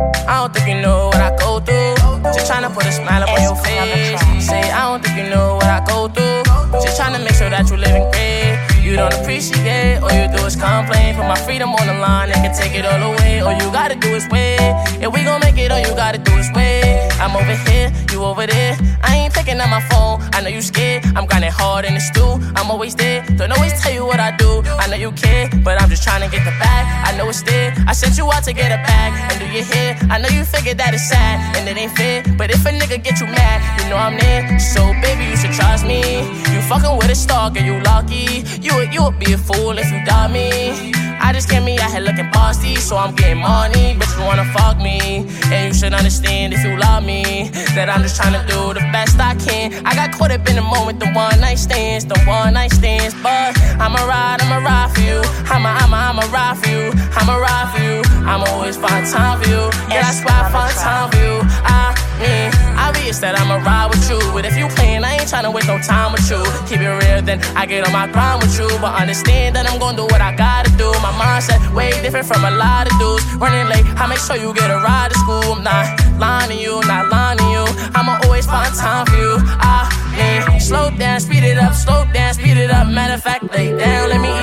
I don't think you know what I go through. Just tryna put a smile up on your face. Say, I don't think you know what I go through. Just tryna make sure that you're living great. You don't appreciate, all you do is complain. Put my freedom on the line, they can take it all away. All you gotta do is wait. If we gon' make it, all you gotta do is wait. I'm over here, you over there. I ain't picking up my phone, I know you scared. I'm grinding hard in the stew, I'm always there. Don't always tell you what I do. I know you care, but I'm just trying to get the bag. I know it's there. I sent you out to get a bag and do your hair. I know you figured that it's sad and it ain't fair. But if a nigga get you mad, you know I'm there. So baby, you should trust me. You fucking with a stalker, you lucky. You would you would be a fool if you doubt me. So I'm getting money. But you wanna fuck me, and you should understand if you love me that I'm just trying to do the best I can. I got caught up in the moment, the one night stands, the one night stands. But I'ma ride, I'ma ride for you. I'ma, I'ma, I'ma ride for you. I'ma ride for you. I'ma always find time for you. Yeah, I find obvious that I'ma ride with you. But if you playing, I ain't tryna waste no time with you. Keep it real, then I get on my grind with you. But understand that I'm gonna do what I gotta do. My mindset way different from a lot of dudes. Running late, I make sure you get a ride to school. I'm not lying to you, not lying to you. I'ma always find time for you. I mean, slow down, speed it up, slow down, speed it up. Matter of fact, lay down, let me.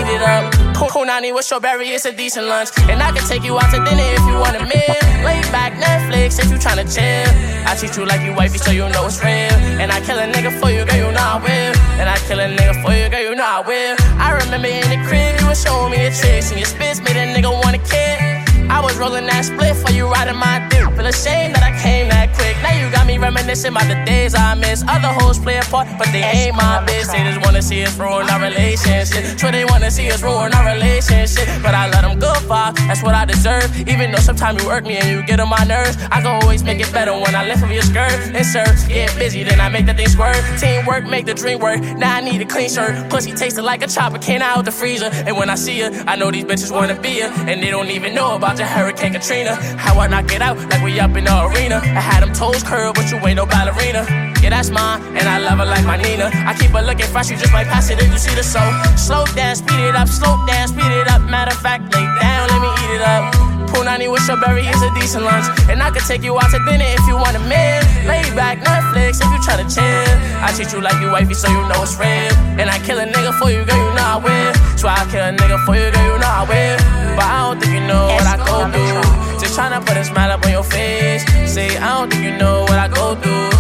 Punani with strawberry, it's a decent lunch. And I can take you out to dinner if you want a meal. Lay back, Netflix if you tryna chill. I treat you like you wifey so you know it's real. And I kill a nigga for you, girl, you know I will. And I kill a nigga for you, girl, you know I will. I remember in the crib, you was showing me a tricks. And your spits made a nigga wanna kick. I was rolling that split for you riding my dick. Feel ashamed that I came that quick. Now you got me reminiscing about the days I miss. Other hoes play a part, but they ain't my bitch. Wanna see us ruin our relationship. Sure, they wanna see us ruin our relationship. But I let them go far, that's what I deserve. Even though sometimes you work me and you get on my nerves, I can always make it better when I lift up your skirt. Insert, get busy, then I make the thing squirt. Teamwork, make the dream work. Now I need a clean shirt. Pussy tasted like a chopper, came out the freezer. And when I see her, I know these bitches wanna be her. And they don't even know about the Hurricane Katrina. How I knock it out like we up in the arena. I had them toes curled, but you ain't no ballerina. Yeah, that's mine, and I love her like my Nina. I keep her looking fresh, you just might pass it if you see the soul. Slow down, speed it up, slow down, speed it up. Matter of fact, lay down, let me eat it up. Punani with strawberry is a decent lunch. And I could take you out to dinner if you want a meal. Lay back, Netflix if you try to chill. I treat you like you wifey so you know it's real. And I kill a nigga for you, girl, you know I will. So I kill a nigga for you, girl, you know I will. But I don't think you know what I go through. Just tryna put a smile up on your face. Say, I don't think you know what I go through.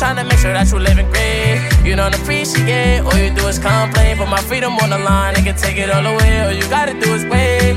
Just tryna make sure that you living great. You don't appreciate, all you do is complain. Put my freedom on the line, they can take it all away. All you gotta do is wait.